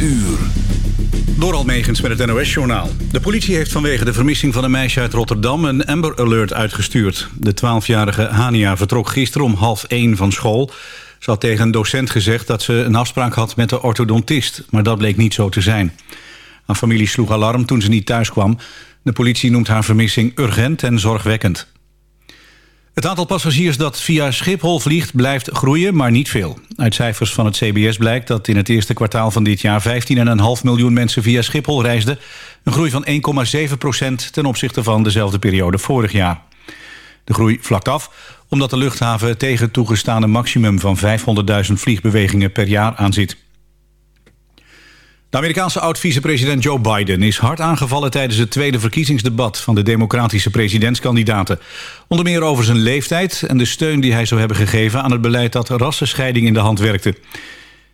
uur. Door Almegens met het NOS-journaal. De politie heeft vanwege de vermissing van een meisje uit Rotterdam... een Amber Alert uitgestuurd. De 12-jarige Hania vertrok gisteren om half één van school. Ze had tegen een docent gezegd dat ze een afspraak had met de orthodontist. Maar dat bleek niet zo te zijn. Haar familie sloeg alarm toen ze niet thuis kwam. De politie noemt haar vermissing urgent en zorgwekkend. Het aantal passagiers dat via Schiphol vliegt blijft groeien, maar niet veel. Uit cijfers van het CBS blijkt dat in het eerste kwartaal van dit jaar... 15,5 miljoen mensen via Schiphol reisden. Een groei van 1,7 procent ten opzichte van dezelfde periode vorig jaar. De groei vlakt af omdat de luchthaven tegen het toegestane maximum van 500.000 vliegbewegingen per jaar aanzit. De Amerikaanse oud-vicepresident Joe Biden is hard aangevallen tijdens het tweede verkiezingsdebat van de democratische presidentskandidaten. Onder meer over zijn leeftijd en de steun die hij zou hebben gegeven aan het beleid dat rassenscheiding in de hand werkte.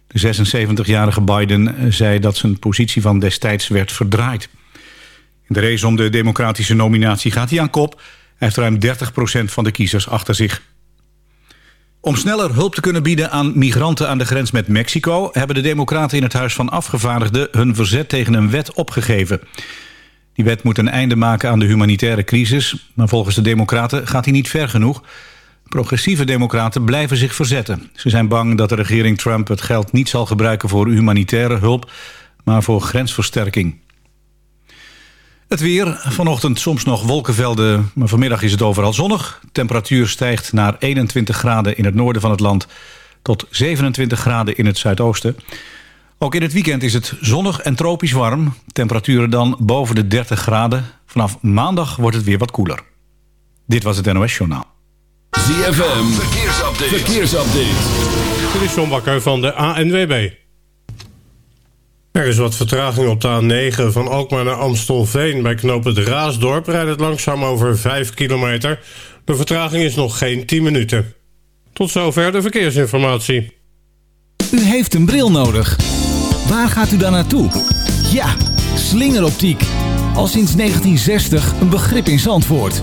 De 76-jarige Biden zei dat zijn positie van destijds werd verdraaid. In de race om de democratische nominatie gaat hij aan kop. Hij heeft ruim 30% van de kiezers achter zich. Om sneller hulp te kunnen bieden aan migranten aan de grens met Mexico... hebben de democraten in het Huis van Afgevaardigden... hun verzet tegen een wet opgegeven. Die wet moet een einde maken aan de humanitaire crisis... maar volgens de democraten gaat die niet ver genoeg. Progressieve democraten blijven zich verzetten. Ze zijn bang dat de regering Trump het geld niet zal gebruiken... voor humanitaire hulp, maar voor grensversterking. Het weer, vanochtend soms nog wolkenvelden, maar vanmiddag is het overal zonnig. Temperatuur stijgt naar 21 graden in het noorden van het land... tot 27 graden in het zuidoosten. Ook in het weekend is het zonnig en tropisch warm. Temperaturen dan boven de 30 graden. Vanaf maandag wordt het weer wat koeler. Dit was het NOS Journaal. ZFM, verkeersupdate. verkeersupdate. Dit is John Bakker van de ANWB. Er is wat vertraging op de A9 van Alkmaar naar Amstelveen. Bij knoop het Raasdorp rijdt het langzaam over 5 kilometer. De vertraging is nog geen 10 minuten. Tot zover de verkeersinformatie. U heeft een bril nodig. Waar gaat u dan naartoe? Ja, slingeroptiek. Al sinds 1960 een begrip in Zandvoort.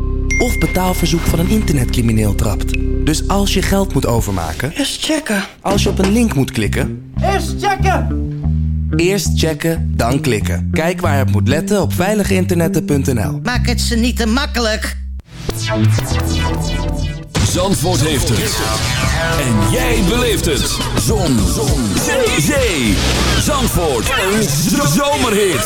of betaalverzoek van een internetcrimineel trapt. Dus als je geld moet overmaken... Eerst checken. Als je op een link moet klikken... Eerst checken! Eerst checken, dan klikken. Kijk waar je op moet letten op veiligeinternetten.nl Maak het ze niet te makkelijk. Zandvoort heeft het. En jij beleeft het. Zon. Zon. Zee. Zee. Zandvoort. Een zomerhit.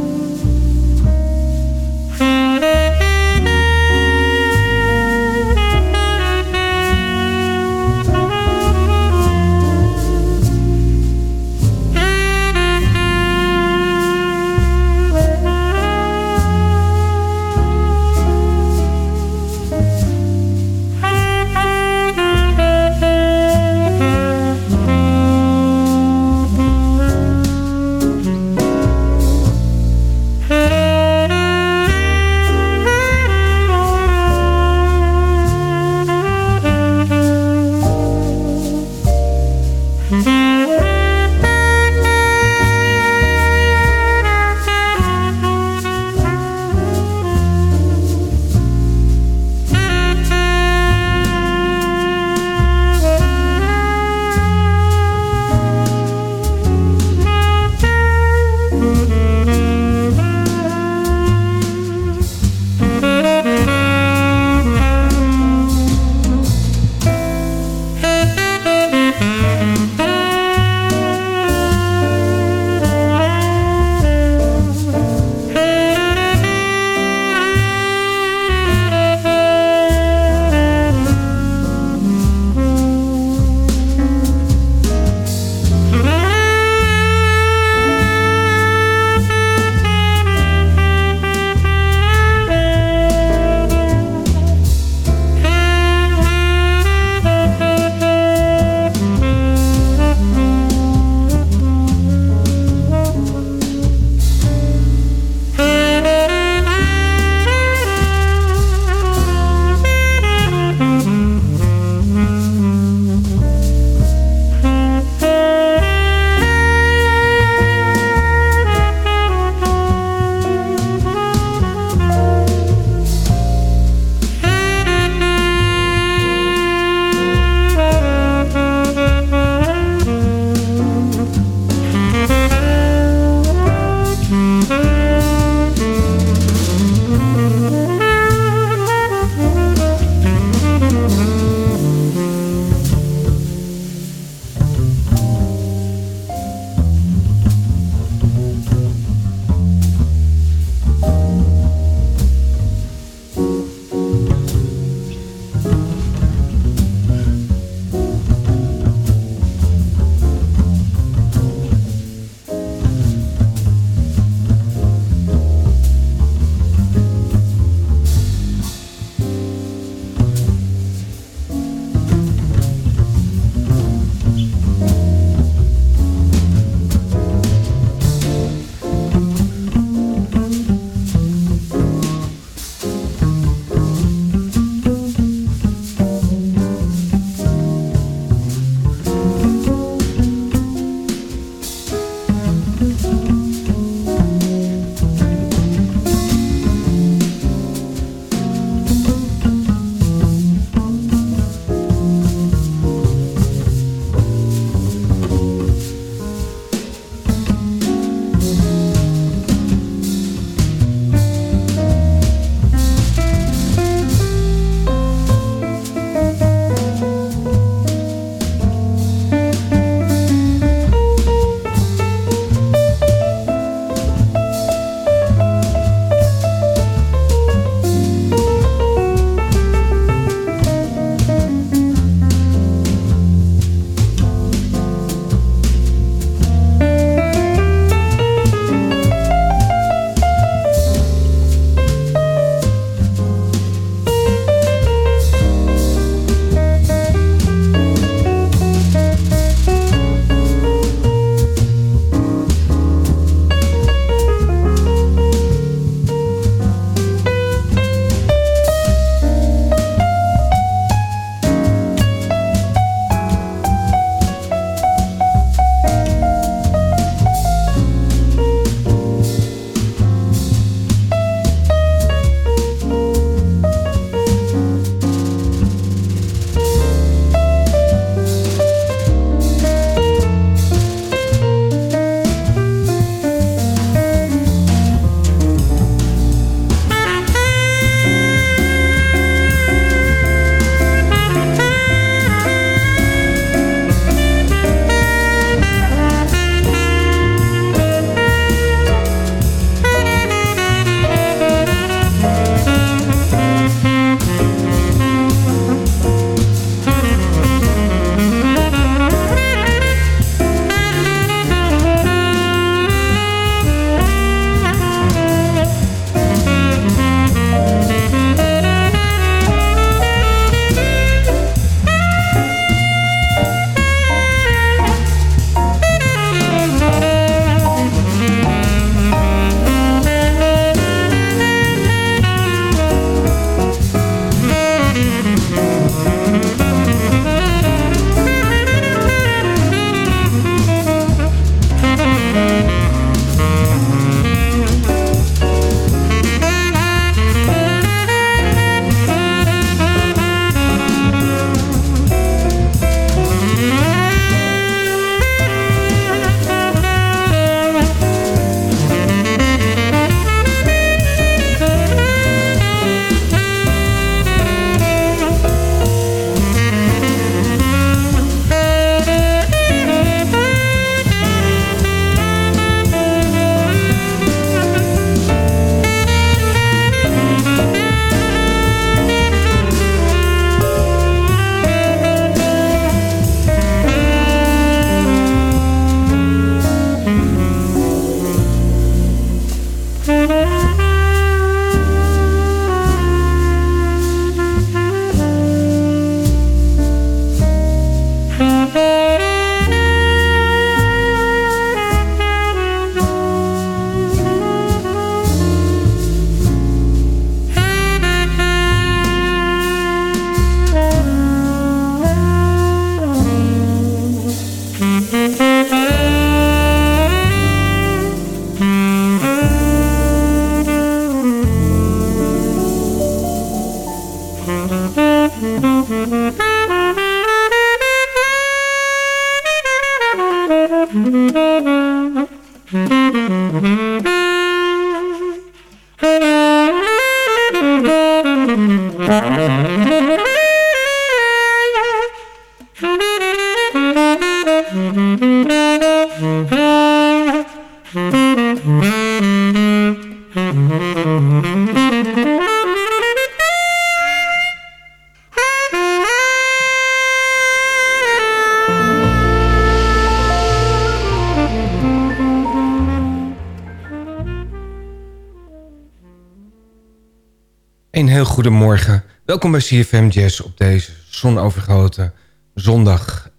Goedemorgen. Welkom bij CFM Jazz op deze zonovergoten zondag.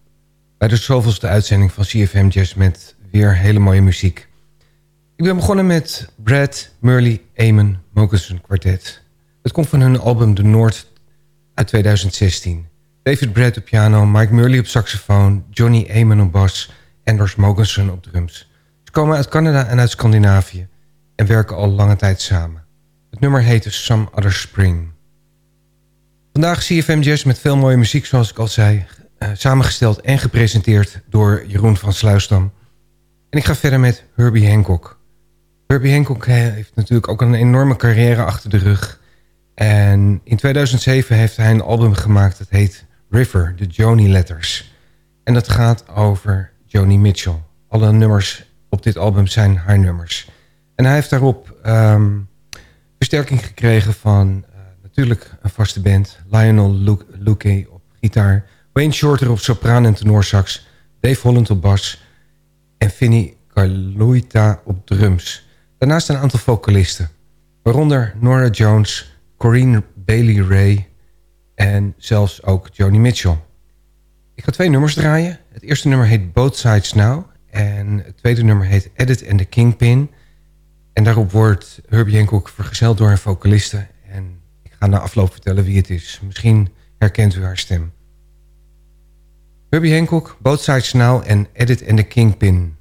Bij de zoveelste uitzending van CFM Jazz met weer hele mooie muziek. Ik ben begonnen met Brad Murley Amon Mokussen Quartet. Het komt van hun album De Noord uit 2016. David Brad op piano, Mike Murley op saxofoon... Johnny Amon op bas en Lars Mogensen op drums. Ze komen uit Canada en uit Scandinavië... en werken al lange tijd samen. Het nummer heette Some Other Spring. Vandaag CFM Jazz met veel mooie muziek, zoals ik al zei. Uh, samengesteld en gepresenteerd door Jeroen van Sluisdam. En ik ga verder met Herbie Hancock. Herbie Hancock heeft natuurlijk ook een enorme carrière achter de rug. En in 2007 heeft hij een album gemaakt dat heet River, de Joni Letters. En dat gaat over Joni Mitchell. Alle nummers op dit album zijn haar nummers. En hij heeft daarop... Um, versterking gekregen van natuurlijk een vaste band. Lionel Luke op gitaar. Wayne Shorter op sopraan en tenorsax. Dave Holland op bas. En Vinnie Carluita op drums. Daarnaast een aantal vocalisten. Waaronder Nora Jones, Corinne Bailey Ray en zelfs ook Joni Mitchell. Ik ga twee nummers draaien. Het eerste nummer heet Both Sides Now. En het tweede nummer heet Edit and the Kingpin... En daarop wordt Herbie Hancock vergezeld door een vocaliste. Ga na afloop vertellen wie het is. Misschien herkent u haar stem. Herbie Hancock, Both Sides Now en Edit and the Kingpin.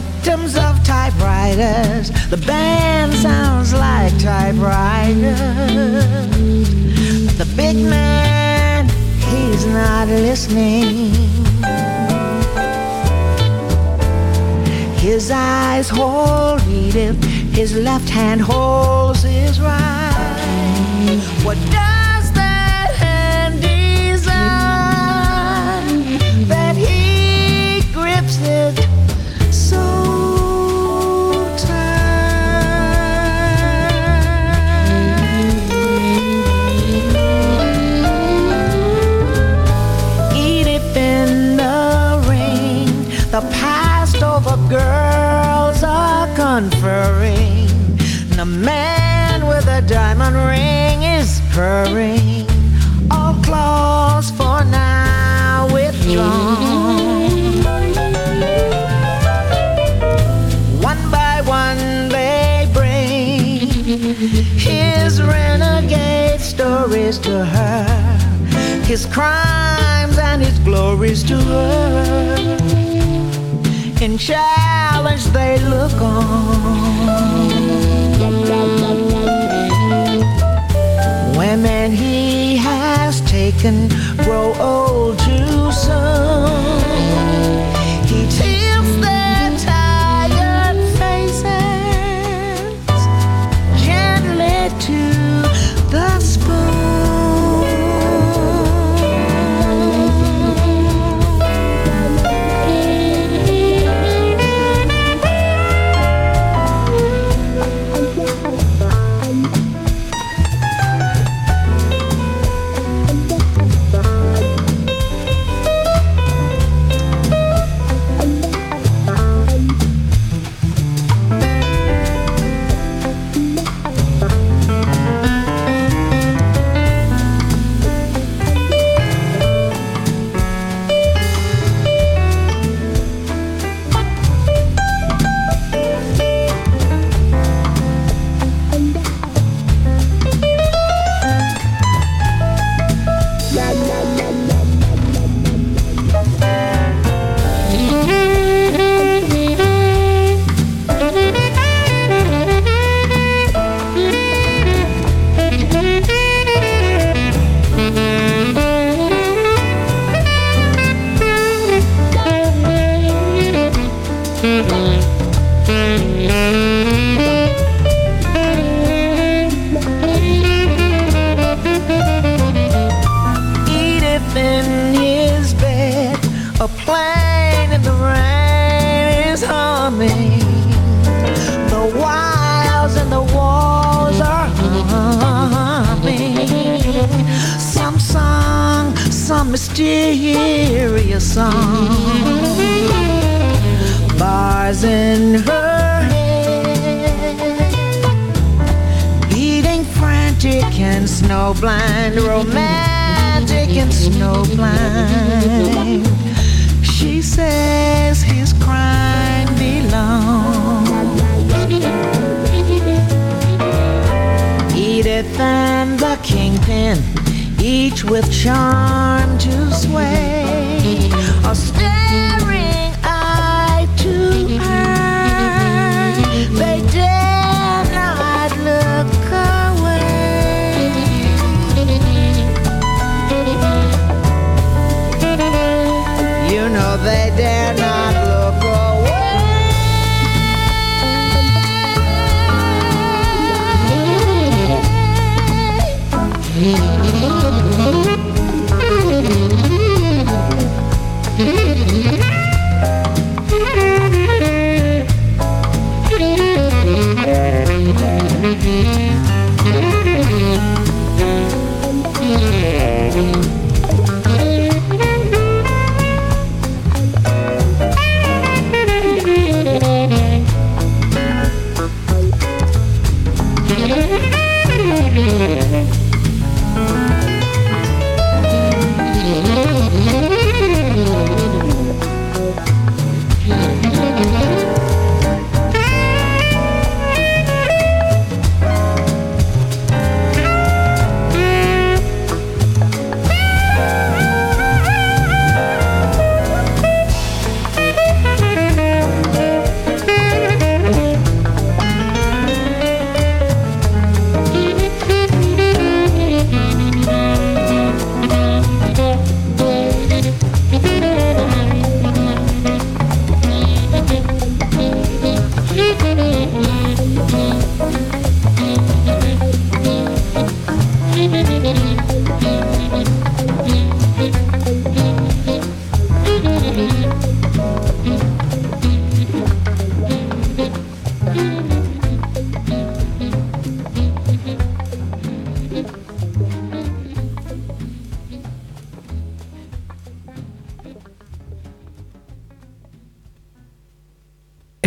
victims of typewriters. The band sounds like typewriters. But the big man, he's not listening. His eyes hold Edith, his left hand holds his right. What conferring. And a man with a diamond ring is purring. All claws for now withdrawn. One by one they bring his renegade stories to her, his crimes and his glories to her. In challenge they look on. Women he has taken grow old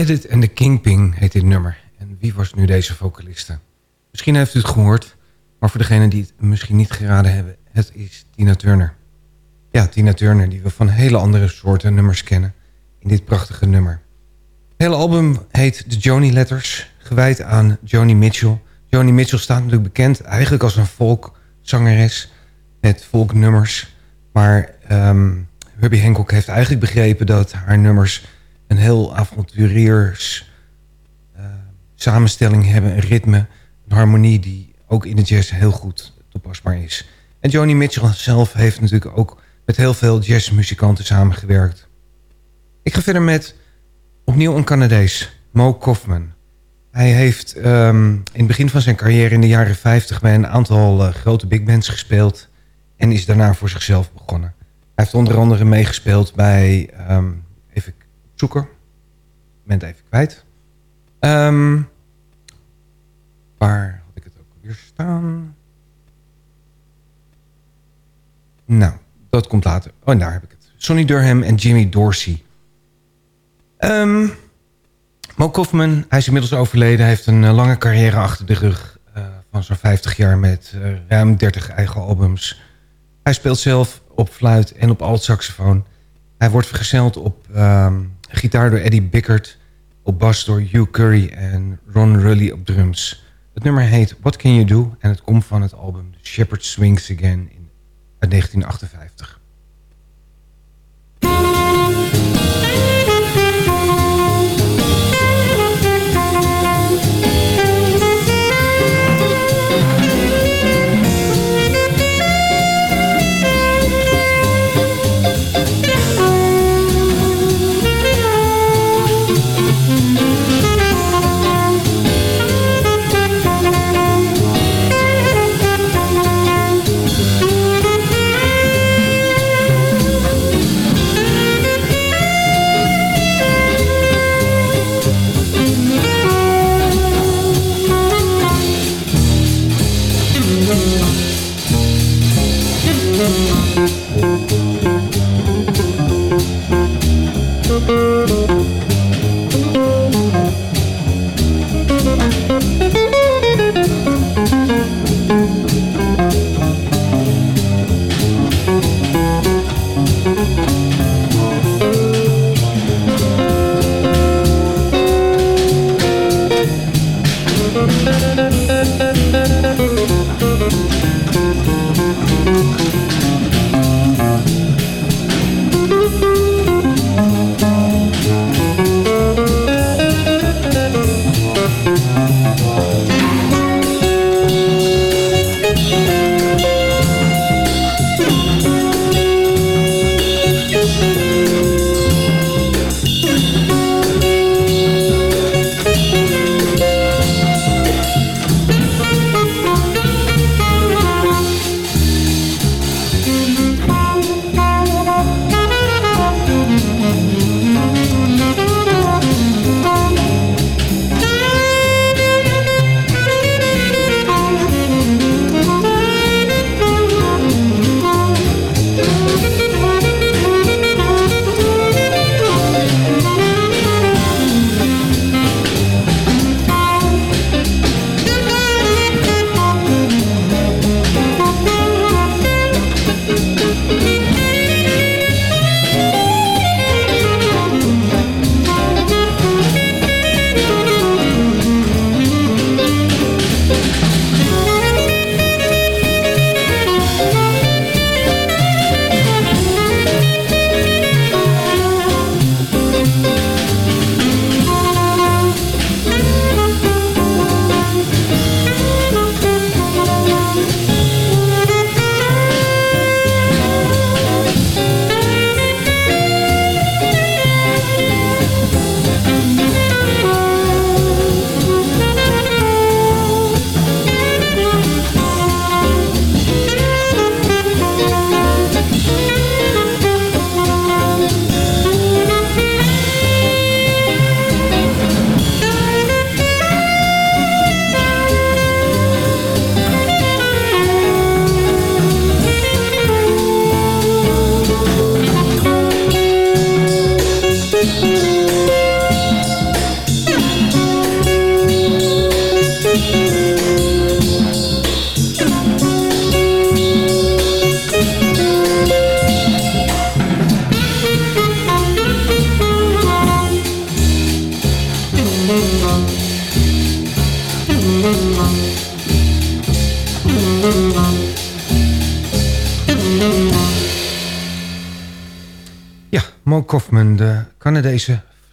Edit and the Kingpin heet dit nummer. En wie was nu deze vocaliste? Misschien heeft u het gehoord, maar voor degenen die het misschien niet geraden hebben... het is Tina Turner. Ja, Tina Turner, die we van hele andere soorten nummers kennen... in dit prachtige nummer. Het hele album heet The Joni Letters, gewijd aan Joni Mitchell. Joni Mitchell staat natuurlijk bekend eigenlijk als een folk zangeres met volknummers. Maar um, Herbie Hancock heeft eigenlijk begrepen dat haar nummers een heel avonturiers uh, samenstelling hebben. Een ritme, een harmonie die ook in de jazz heel goed toepasbaar is. En Joni Mitchell zelf heeft natuurlijk ook met heel veel jazzmuzikanten samengewerkt. Ik ga verder met opnieuw een Canadees, Mo Kaufman. Hij heeft um, in het begin van zijn carrière in de jaren 50 bij een aantal uh, grote big bands gespeeld en is daarna voor zichzelf begonnen. Hij heeft onder andere meegespeeld bij, um, even zoeken, ik even kwijt. Um, waar had ik het ook weer staan? Nou, dat komt later. Oh, daar heb ik het. Sonny Durham en Jimmy Dorsey. Um, Mo Kaufman, hij is inmiddels overleden. Hij heeft een uh, lange carrière achter de rug. Uh, van zo'n 50 jaar met uh, ruim 30 eigen albums. Hij speelt zelf op fluit en op alt-saxofoon. Hij wordt vergezeld op um, gitaar door Eddie Bickert. Op bas door Hugh Curry en Ron Rully op drums. Het nummer heet What Can You Do? En het komt van het album The Shepherd Swings Again in, uit 1958.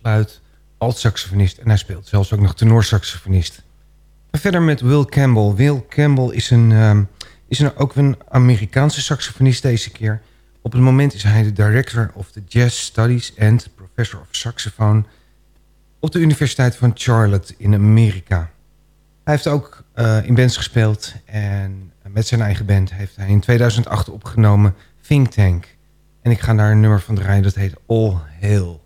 Fluit, alt-saxofonist... en hij speelt zelfs ook nog tenorsaxofonist. Verder met Will Campbell. Will Campbell is, een, um, is een, ook een Amerikaanse saxofonist deze keer. Op het moment is hij de Director of the Jazz Studies... and Professor of Saxophone op de Universiteit van Charlotte in Amerika. Hij heeft ook uh, in bands gespeeld en met zijn eigen band heeft hij in 2008 opgenomen Think Tank. En ik ga daar een nummer van draaien dat heet All Hail.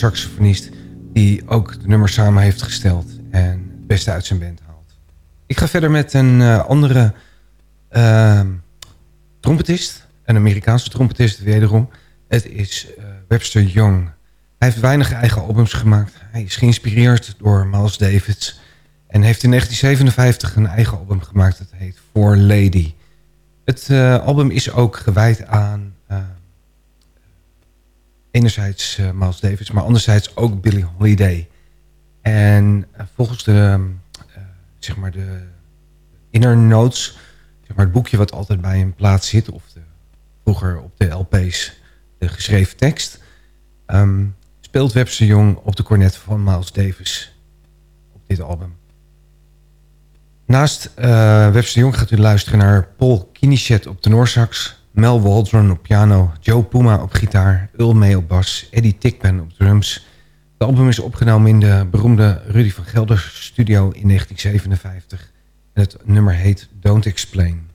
Een tenorsaxofonist die ook de nummer samen heeft gesteld. En het beste uit zijn band haalt. Ik ga verder met een uh, andere uh, trompetist. Een Amerikaanse trompetist wederom. Het is uh, Webster Young. Hij heeft weinig eigen albums gemaakt. Hij is geïnspireerd door Miles Davis. En heeft in 1957 een eigen album gemaakt. Dat heet For Lady. Het uh, album is ook gewijd aan enerzijds uh, Miles Davis, maar anderzijds ook Billie Holiday. En volgens de, zeg maar de inner notes, zeg maar het boekje wat altijd bij een plaats zit, of de, vroeger op de LP's de geschreven tekst, um, speelt Webster Jong op de cornet van Miles Davis op dit album. Naast Webster Jong gaat u luisteren naar Paul Kinichet op tenorsax... Mel Waldron op piano, Joe Puma op gitaar... Ul May op bas, Eddie Tickpen op drums. Het album is opgenomen in de beroemde Rudy van Gelder studio in 1957. En het nummer heet Don't Explain.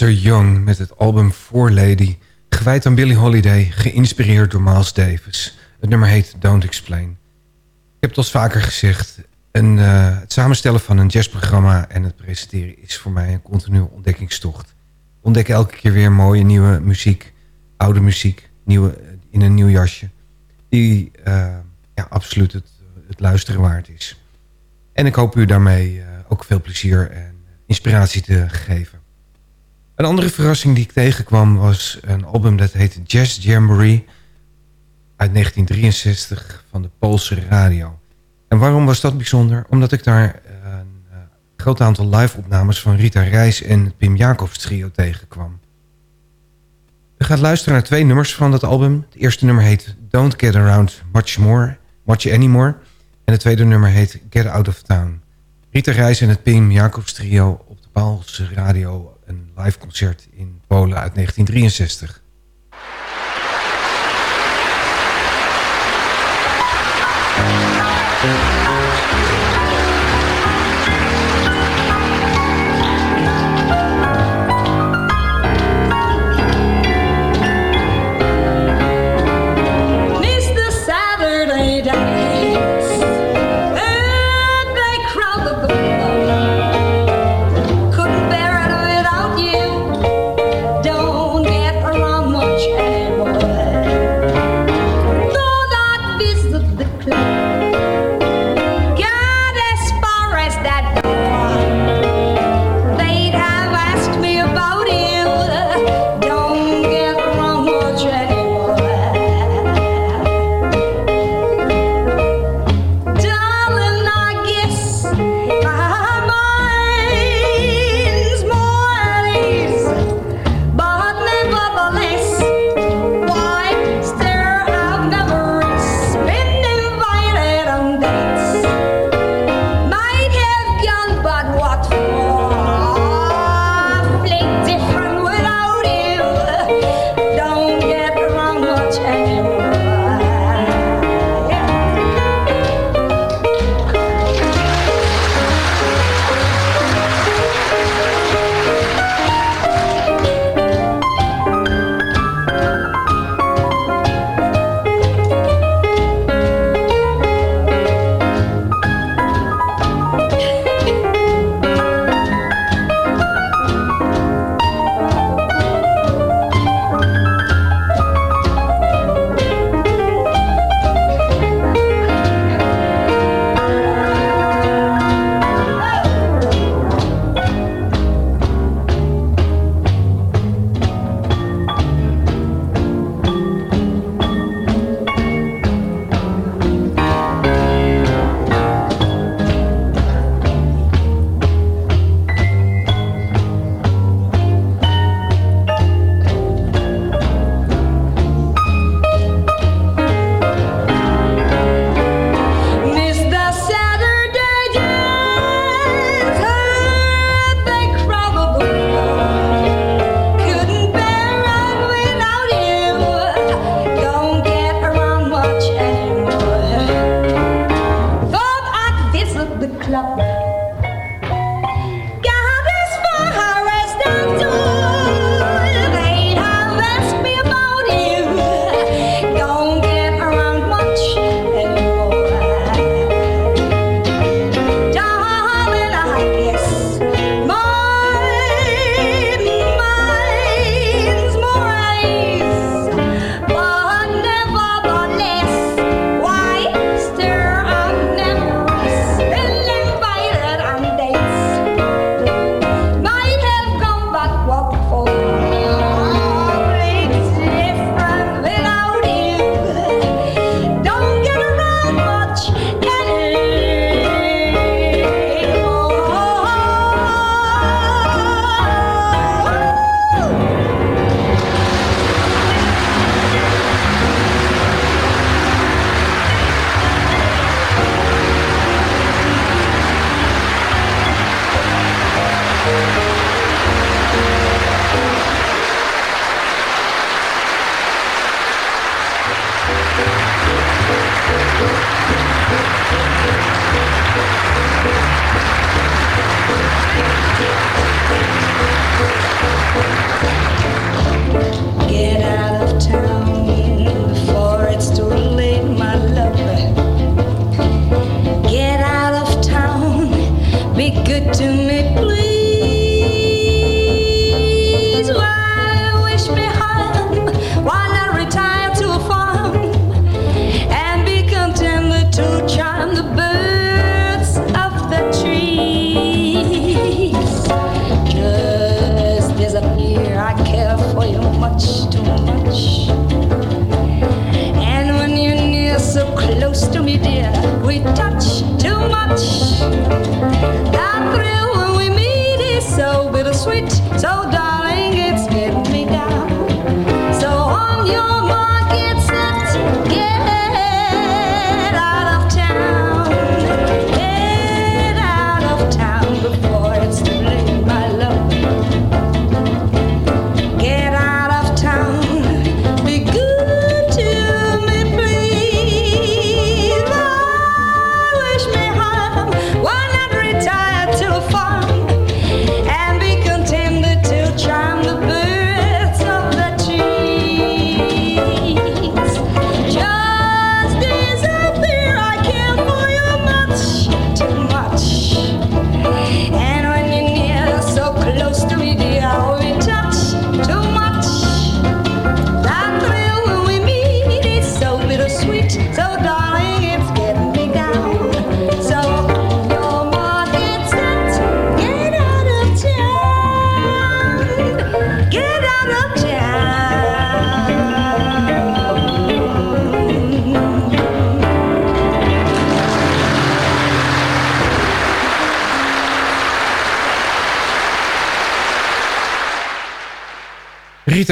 Webster Young met het album For Lady... gewijd aan Billie Holiday, geïnspireerd door Miles Davis. Het nummer heet Don't Explain. Ik heb het al vaker gezegd... Een, uh, het samenstellen van een jazzprogramma en het presenteren... is voor mij een continue ontdekkingstocht. Ontdek elke keer weer mooie nieuwe muziek... oude muziek, nieuwe, in een nieuw jasje... die uh, ja, absoluut het, het, luisteren waard is. En ik hoop u daarmee ook veel plezier en inspiratie te geven. Een andere verrassing die ik tegenkwam was een album dat heette Jazz Jamboree uit 1963 van de Poolse radio. En waarom was dat bijzonder? Omdat ik daar een uh, groot aantal live-opnames van Rita Reis en Pim Jacobs trio tegenkwam. We gaan luisteren naar twee nummers van dat album. Het eerste nummer heet Don't Get Around Much More, Much Anymore. En het tweede nummer heet Get Out of Town. Rita Reis en het Pim Jacobs trio op de Poolse radio een live concert in Polen uit 1963.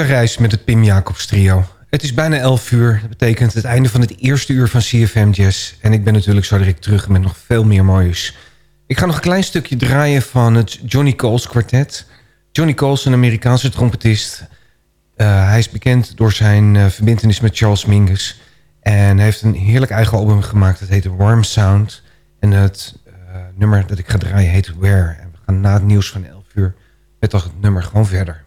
Reis met het Pim Jacobs trio. Het is bijna 11 uur. Dat betekent het einde van het eerste uur van CFM Jazz. En ik ben natuurlijk zo direct terug met nog veel meer moois. Ik ga nog een klein stukje draaien van het Johnny Coles kwartet. Johnny Coles, een Amerikaanse trompetist. Uh, hij is bekend door zijn uh, verbindenis met Charles Mingus. En hij heeft een heerlijk eigen album gemaakt. Dat heet Warm Sound. En het uh, nummer dat ik ga draaien heet Where. En we gaan na het nieuws van 11 uur met dat nummer gewoon verder.